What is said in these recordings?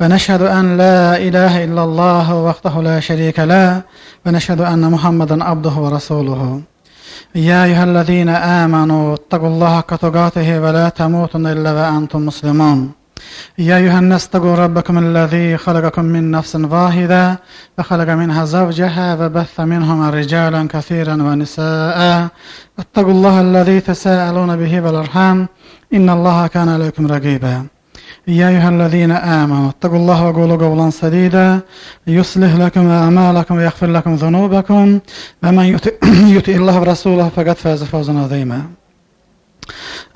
ونشهد أن لا إله إلا الله وحده لا شريك له ونشهد أن محمدا عبده ورسوله. يا أيها الذين آمنوا اتقوا الله حق تقاته ولا تموتن إلا وأنتم مسلمون. يا أيها الناس اتقوا ربكم الذي خلقكم من نفس واحدة وخلق منها زوجها وبث منهما رجالا كثيرا ونساء. اتقوا الله الذي تساءلون به والأرحام إن الله كان عليكم رقيبا. يا أيها الذين آمنوا اتقوا الله وقولوا قولا سديدا. يصلح لكم أعمالكم ويغفر لكم ذنوبكم. ومن يطع الله ورسوله فقد فاز فوزا عظيما.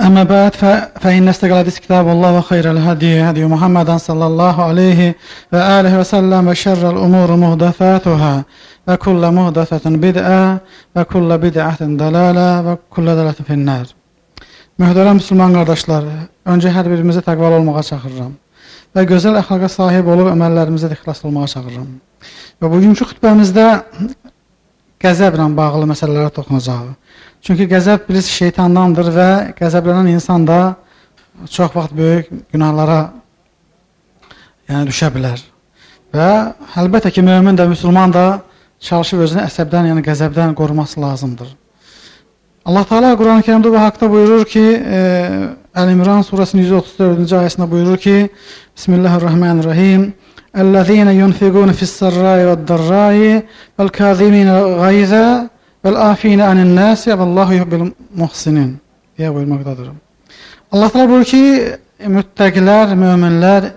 أما بعد فإن استقل حديث كتاب الله وخير الهدي هدي محمد صلى الله عليه وآله وسلم وشر الأمور مهدثاتها وكل مهدثة بدعة وكل بدعة ضلالة وكل ضلالة في النار. Möhtərəm müsəlman qardaşlar, öncə hər birimizi təqvalı olmağa çağırıram və gözəl əxlaqa sahib olub əməllərimizə ixlas olmağa çağırıram. Və bugünkü xütbəmizdə qəzəblə bağlı məsələlərə toxunacağıq. Çünki qəzəb birisi şeytandandır və qəzəblənən insan da çox vaxt böyük günahlara yəni düşə bilər. Və əlbəttə ki, mömin də, müsəlman da çalışıb özünü əsəbdən, yəni qəzəbdən qoruması lazımdır. Allah Teala Kur'an-ı Kerim'de bu hakta buyurur ki e, Əl-İmran surəsinin 134-cü ayəsində buyurur ki: Bismillahir-Rahmanir-Rahim. Əllezîne yunfiqûne fis-sarrâi vəd-darrâi vel-kâzimîne gayza vel-âfîne anin-nâs vallahu yuhibbul muhsinin. deyə buyurmaqdadır. Allah təala buyurur ki, müttəqilər, möminlər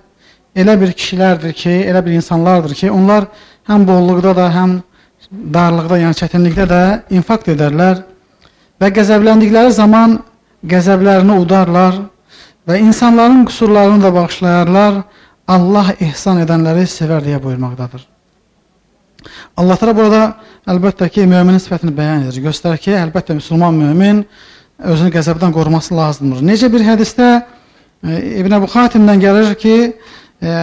elə bir kişilərdir ki, elə bir insanlardır ki, onlar həm bolluqda da, həm darlıqda, yəni çətinlikdə də infaq edərlər və qəzəbləndikləri zaman qəzəblərini udarlar və insanların qüsurlarını da bağışlayarlar. Allah ihsan edənləri sevər deyə buyurmaqdadır. Allah təala burada əlbəttə ki, möminin sifətini bəyan edir. Göstərir ki, əlbəttə müsəlman mömin özünü qəzəbdən qoruması lazımdır. Necə bir hədisdə e, İbn Əbu Xatimdən gəlir ki, e,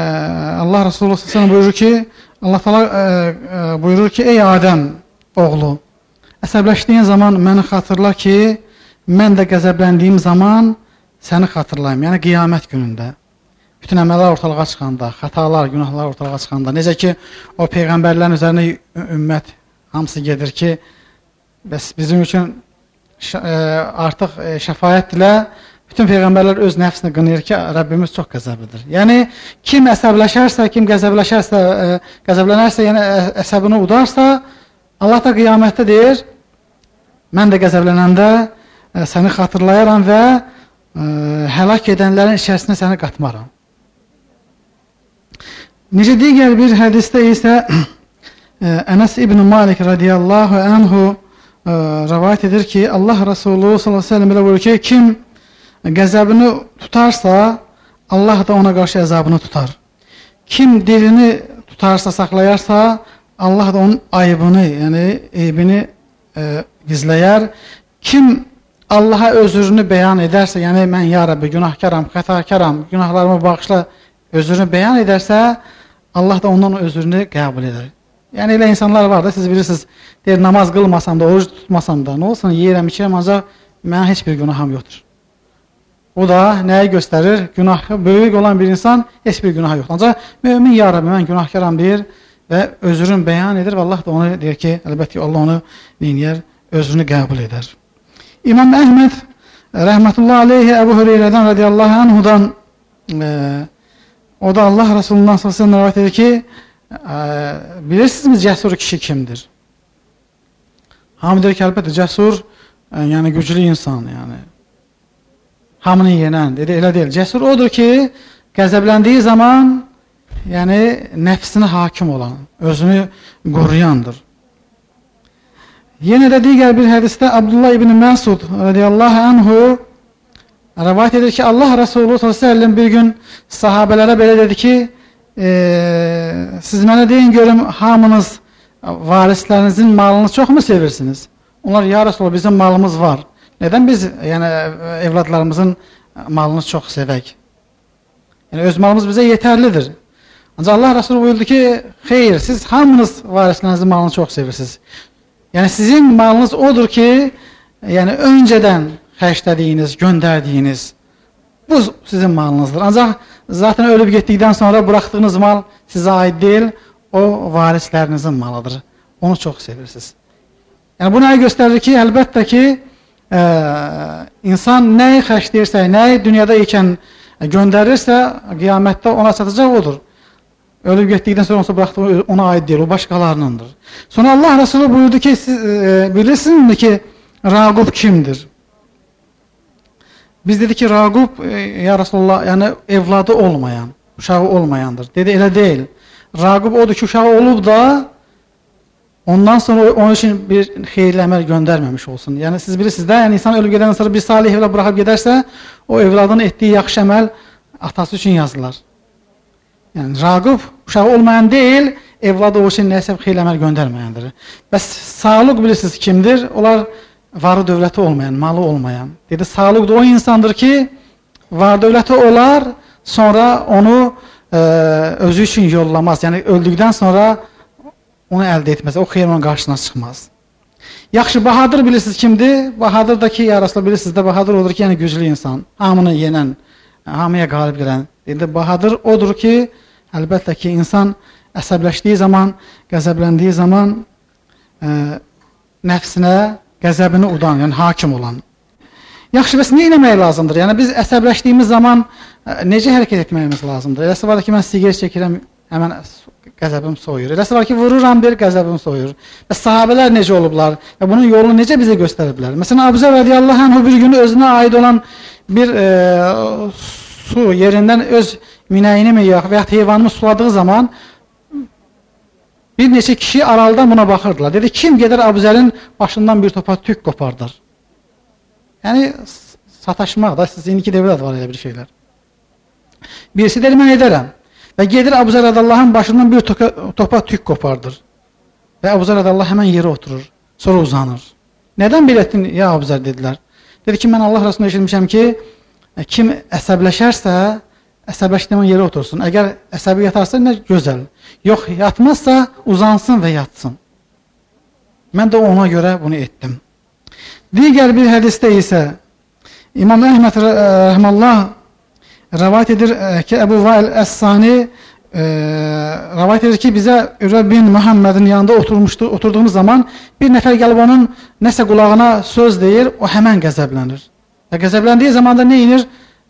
Allah Resulü sallallahu buyurur ki, Allah təala e, buyurur ki, ey Adəm oğlu, Əsəbləşdiyin zaman məni xatırla ki, mən də qəzəbləndiyim zaman səni xatırlayım. Yəni qiyamət günündə. Bütün əməllər ortalığa çıxanda, xətalar, günahlar ortalığa çıxanda, necə ki o peyğəmbərlərin üzərinə ümmət hamısı gedir ki, bəs bizim üçün e, artıq e, şəfaət dilə bütün peyğəmbərlər öz nəfsini qınayır ki, Rəbbimiz çox qəzəblidir. Yəni kim əsəbləşərsə, kim qəzəbləşərsə, e, qəzəblənərsə, yəni əsəbini udarsa, Allah da qiyamətdə deyir, mən də qəzəblənəndə ə, səni xatırlayaram və ə, həlak edənlərin içərisinə səni qatmaram. Necə digər bir hədisdə isə ə, Ənəs ibn Malik radiyallahu anhu ə, rəvayət edir ki, Allah Resulü sallallahu əleyhi və səlləm belə buyurur ki, kim qəzəbini tutarsa, Allah da ona qarşı əzabını tutar. Kim dilini tutarsa, saxlayarsa, Allah da onun ayıbını, yəni eybini e, gizləyər. Kim Allaha özrünü bəyan edərsə, yəni mən ya Rəbbi günahkaram, xətakaram, günahlarımı bağışla özrünü bəyan edərsə, Allah da ondan özrünü qəbul edər. Yəni elə insanlar var da, siz bilirsiniz, deyir namaz qılmasam da, oruç tutmasam da, nə olsun, yeyirəm, içirəm, ancaq mənim heç bir günahım yoxdur. O da nəyi göstərir? Günah böyük olan bir insan heç bir günah yoxdur. Ancaq mömin ya Rəbbi mən günahkaram deyir və özrünü bəyan edir və Allah da onu deyir ki, əlbəttə Allah onu neyniyər? Özrünü qəbul edər. İmam Əhməd rəhmətullah aleyhi Əbu Hüreyrədən radiyallahu anhudan e, o da Allah Resulundan sallallahu rivayət edir ki, e, bilirsinizmi cəsur kişi kimdir? Hamı deyir ki, əlbəttə cəsur, e, yəni güclü insan, yəni hamını yenən, dedi, elə deyil. Cəsur odur ki, qəzəbləndiyi zaman yəni nəfsinə hakim olan, özünü qoruyandır. Yenə də digər bir hədisdə Abdullah ibn Məsud radiyallahu anhu rəvayət edir ki, Allah Resulü s.ə.v bir gün sahabələrə belə dedi ki, e, siz mənə deyin görüm, hamınız varislərinizin malını çoxmu sevirsiniz? Onlar, ya Resulü, bizim malımız var. Nədən biz yəni, evladlarımızın malını çox sevək? Yəni, öz malımız bizə yetərlidir. Ancaq Allah Resulü buyurdu ki, xeyr, siz hamınız varislərinizin malını çox sevirsiniz. Yəni sizin malınız odur ki, yəni öncədən xərclədiyiniz, göndərdiyiniz bu sizin malınızdır. Ancaq zaten ölüb getdikdən sonra buraxdığınız mal sizə aid deyil, o varislərinizin malıdır. Onu çox sevirsiniz. Yəni bu nəyi göstərir ki, əlbəttə ki, ə, insan nəyi xərcləyirsə, nəyi dünyada ikən göndərirsə, qiyamətdə ona çatacaq odur. Ölüb getdikdən sonra onsa buraxdığı ona aid deyil, o başqalarınındır. Sonra Allah Resulü buyurdu ki, siz e, bilirsinizmi ki, Raqub kimdir? Biz dedik ki, Raqub, e, ya Resulullah, yəni evladı olmayan, uşağı olmayandır. Dedi, elə deyil. Raqub odur ki, uşağı olub da, ondan sonra onun üçün bir xeyirli əməl göndərməmiş olsun. Yəni, siz bilirsiniz də, yəni insan ölüb gedəndən sonra bir salih evlad buraxıb gedərsə, o evladın etdiyi yaxşı əməl atası üçün yazılar. Yəni, Raqub uşağı olmayan deyil, evladı o üçün nəsə xeyirli əməl göndərməyəndir. Bəs sağlıq bilirsiniz kimdir? Onlar varı dövləti olmayan, malı olmayan. Dedi, sağlıq da o insandır ki, var dövləti olar, sonra onu e, özü üçün yollamaz. Yəni, öldükdən sonra onu əldə etməz. O xeyir onun qarşısına çıxmaz. Yaxşı, Bahadır bilirsiniz kimdir? Bahadır da ki, yarasla bilirsiniz də, Bahadır odur ki, yəni güclü insan, hamını yenən, hamıya qalib gələn. Dedi, Bahadır odur ki, əlbəttə ki, insan əsəbləşdiyi zaman, qəzəbləndiyi zaman e, nəfsinə qəzəbini udan, yəni hakim olan. Yaxşı, bəs nə etmək lazımdır? Yəni biz əsəbləşdiyimiz zaman ə, e, necə hərəkət etməyimiz lazımdır? Eləsi var ki, mən siqaret çəkirəm, həmən qəzəbim soyur. Eləsi var ki, vururam bir qəzəbim soyur. Bəs sahabelər necə olublar və bunun yolunu necə bizə göstəriblər? Məsələn, Əbuzər radiyallahu anh bir gün özünə aid olan bir ə, e, su yerindən öz minəyini mi yox və ya heyvanını suladığı zaman Bir neçə kişi aralıdan buna baxırdılar. Dedi, kim gedər Abuzərin başından bir topa tük qopardar? Yəni, sataşmaq da, siz indiki devrdə var elə bir şeylər. Birisi deyir, mən edərəm. Və gedir Abuzər Rədallahın başından bir topa, topa tük qopardır. Və Abuzər Rədallah həmən yerə oturur. Sonra uzanır. Nədən belə etdin, ya Abuzər, dedilər. Dedi ki, mən Allah Rasuluna eşitmişəm ki, kim əsəbləşərsə, əsəbləşdiyin yerə otursun. Əgər əsəbi yatarsa, nə gözəl. Yox, yatmazsa, uzansın və yatsın. Mən də ona görə bunu etdim. Digər bir hədisdə isə İmam Əhməd rəhməllah rəvayət edir ki, Əbu Vail Əs-Sani rəvayət edir ki, bizə Ürə bin Muhammedin yanında oturmuşdu, oturduğumuz zaman bir nəfər gəlib onun nəsə qulağına söz deyir, o həmən qəzəblənir. Və qəzəbləndiyi zaman da nə inir?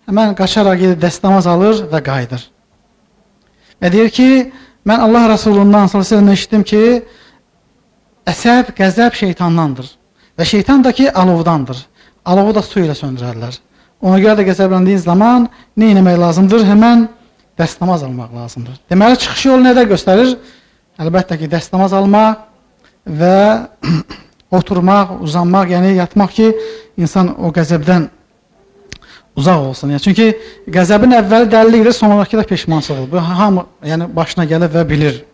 Həmən qaçaraq gedir, dəstəmaz alır və qayıdır. Və deyir ki, mən Allah Rasulundan s.ə.v eşitdim ki, əsəb, qəzəb şeytandandır. Və şeytan da ki, alovdandır. Alovu da su ilə söndürərlər. Ona görə də qəzəbləndiyin zaman nə etmək lazımdır? Həmən dəstəmaz almaq lazımdır. Deməli, çıxış yolu nədə göstərir? Əlbəttə ki, dəstəmaz almaq və oturmaq, uzanmaq, yəni yatmaq ki, insan o qəzəbdən uzaq olsun. Yəni çünki qəzəbin əvvəli dəlillikdir, sonrakı da peşmançılıqdır. Bu hamı yəni başına gəlir və bilir.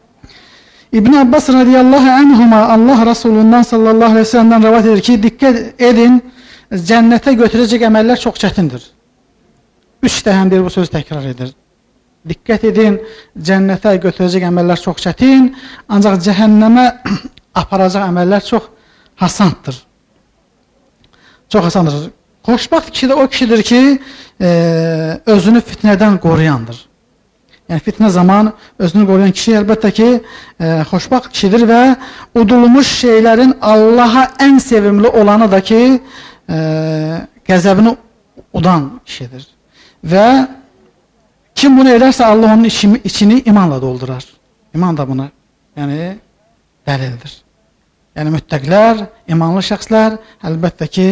İbn Abbas radiyallahu anhuma Allah Rasulundan sallallahu əleyhi və səlləmdən rivayet edir ki, diqqət edin, cənnətə götürəcək əməllər çox çətindir. 3 dəfədir bu söz təkrar edir. Diqqət edin, cənnətə götürəcək əməllər çox çətin, ancaq cəhənnəmə aparacaq əməllər çox hasanddır. Çox asandır. Xoşbaxt kişi də o kişidir ki, e, özünü fitnədən qoruyandır. Yəni fitnə zaman özünü qoruyan kişi əlbəttə ki, e, xoşbaxt kişidir və udulmuş şeylərin Allaha ən sevimli olanı da ki, e, qəzəbini udan kişidir. Və kim bunu edərsə Allah onun içini, içini imanla doldurar. İman da buna yəni dəlildir. Yəni müttəqlər, imanlı şəxslər əlbəttə ki,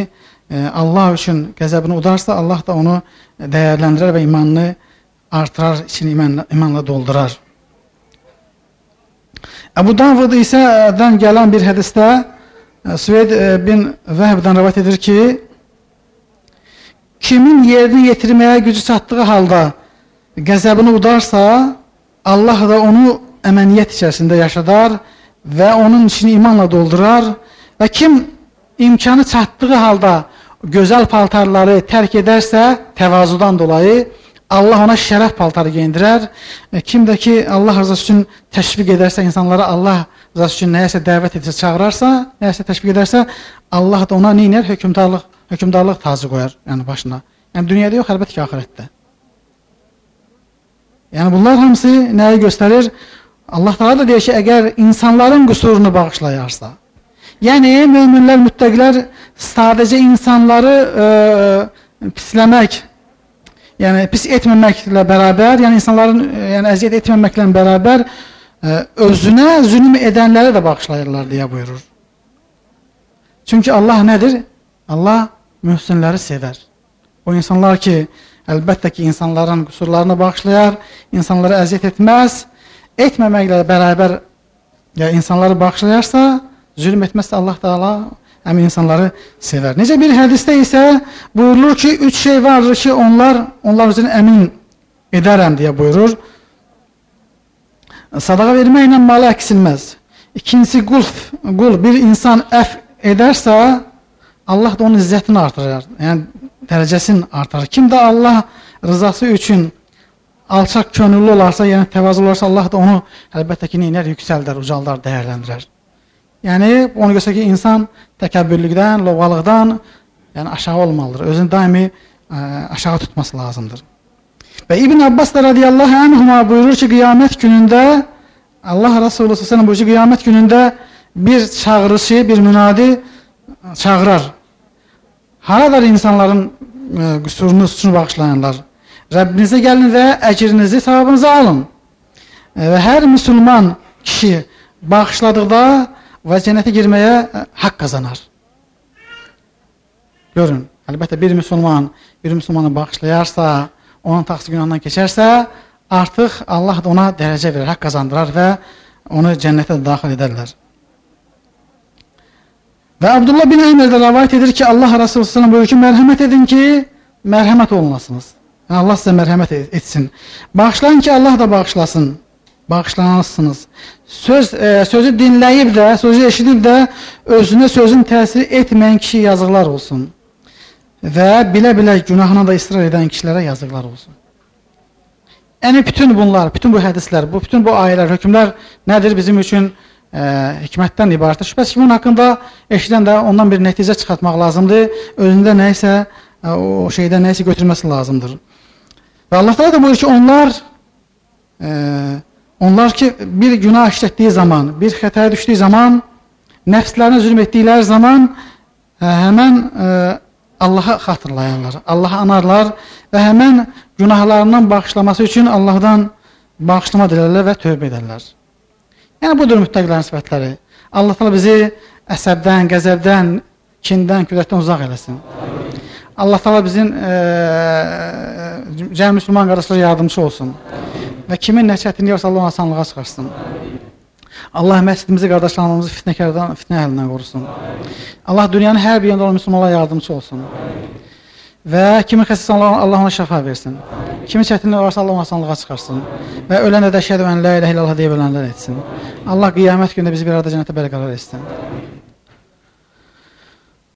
Allah üçün qəzəbini udarsa, Allah da onu dəyərləndirər və imanını artırar, içini imanla, imanla doldurar. Əbu Davud isədən gələn bir hədisdə Süveyd bin Vəhbdən rəvat edir ki, kimin yerini yetirməyə gücü çatdığı halda qəzəbini udarsa, Allah da onu əməniyyət içərisində yaşadar və onun içini imanla doldurar və kim imkanı çatdığı halda gözəl paltarları tərk edərsə, təvazudan dolayı Allah ona şərəf paltarı geyindirər. E, kim də ki Allah rızası üçün təşviq edərsə, insanlara Allah rızası üçün nəyəsə dəvət edirsə, çağırarsa, nəyəsə təşviq edərsə, Allah da ona nə edir? Hökmdarlıq, hökmdarlıq tacı qoyar, yəni başına. Yəni dünyada yox, əlbəttə ki, axirətdə. Yəni bunlar hamısı nəyi göstərir? Allah Taala da deyir ki, əgər insanların qüsurunu bağışlayarsa, yəni möminlər, müttəqilər sadəcə insanları ə, pisləmək, yəni pis etməməklə bərabər, yəni insanların ə, yəni əziyyət etməməklə bərabər ə, özünə zülm edənləri də bağışlayırlar deyə buyurur. Çünki Allah nədir? Allah mühsinləri sevər. O insanlar ki, əlbəttə ki, insanların qüsurlarını bağışlayar, insanlara əziyyət etməz, etməməklə bərabər ya insanları bağışlayarsa, zülm etməzsə Allah Taala həmin insanları sevər. Necə bir hədisdə isə buyurulur ki, üç şey vardır ki, onlar onlar üçün əmin edərəm deyə buyurur. Sadaqa verməklə malı əksilməz. İkincisi qul, qul bir insan əf edərsə, Allah da onun izzətini artırır. Yəni dərəcəsini artırır. Kim də Allah rızası üçün alçaq könüllü olarsa, yəni təvazı olarsa, Allah da onu əlbəttə ki, neylər, yüksəldər, ucaldar, dəyərləndirər. Yəni onu göstərir ki, insan təkəbbürlükdən, lovğalıqdan, yəni aşağı olmalıdır. Özünü daimi ə, aşağı tutması lazımdır. Və İbn Abbas da radiyallahu anhuma buyurur ki, qiyamət günündə Allah Resulü əleyhi buyurur ki, qiyamət günündə bir çağırışı, bir münadi çağırar. Haradır insanların ə, qüsurunu, suçunu bağışlayanlar? Rəbbinizə gəlin və əcrinizi, savabınızı alın. E, və hər müsəlman kişi bağışladıqda və cənnətə girməyə e, haqq qazanar. Görün, əlbəttə bir müsəlman bir müsəlmanı bağışlayarsa, onun taxsı günahından keçərsə, artıq Allah da ona dərəcə verir, haqq qazandırar və onu cənnətə daxil edərlər. Və Abdullah bin Əmr də rivayet edir ki, Allah Resulü sallallahu buyurur ki, mərhəmət edin ki, mərhəmət olunasınız. Allah sizə mərhəmət etsin. Bağışlayın ki, Allah da bağışlasın. Bağışlanasınız. Söz e, sözü dinləyib də, sözü eşidib də özünə sözün təsir etməyən kişi yazıqlar olsun. Və bilə-bilə günahına da israr edən kişilərə yazıqlar olsun. Yəni bütün bunlar, bütün bu hədislər, bu bütün bu ayələr, hökmlər nədir bizim üçün e, hikmətdən ibarətdir. Şübhəsiz ki, bunun haqqında eşidən də ondan bir nəticə çıxartmaq lazımdır. Özündə nə isə e, o şeydən nə isə götürməsi lazımdır. Və Allah Teala da buyurur ki, onlar e, onlar ki bir günah işlətdiyi zaman, bir xətaya düşdüyü zaman, nəfslərinə zülm etdikləri zaman e, həmən e, Allahı xatırlayanlar, Allahı anarlar və həmən günahlarından bağışlaması üçün Allahdan bağışlama dilərlər və tövbə edərlər. Yəni budur müttəqilərin sifətləri. Allah Teala bizi əsəbdən, qəzəbdən, kindən, küləkdən uzaq eləsin. Allah Teala bizim e, cəmi müsəlman qardaşlara yardımcı olsun. Və kimin nə çətinliyi varsa Allah asanlığa çıxarsın. Allah məscidimizi, qardaşlarımızı fitnəkardan, fitnə əlindən qorusun. Allah dünyanın hər bir yerində olan müsəlmanlara yardımcı olsun. Və kimin xəstəsi Allah, ona şəfa versin. Kimin çətinliyi varsa Allah asanlığa çıxarsın. Və ölən də şəhədə və la ilahe illallah deyə ölənlər etsin. Allah qiyamət günündə bizi bir arada cənnətə bərqərar etsin.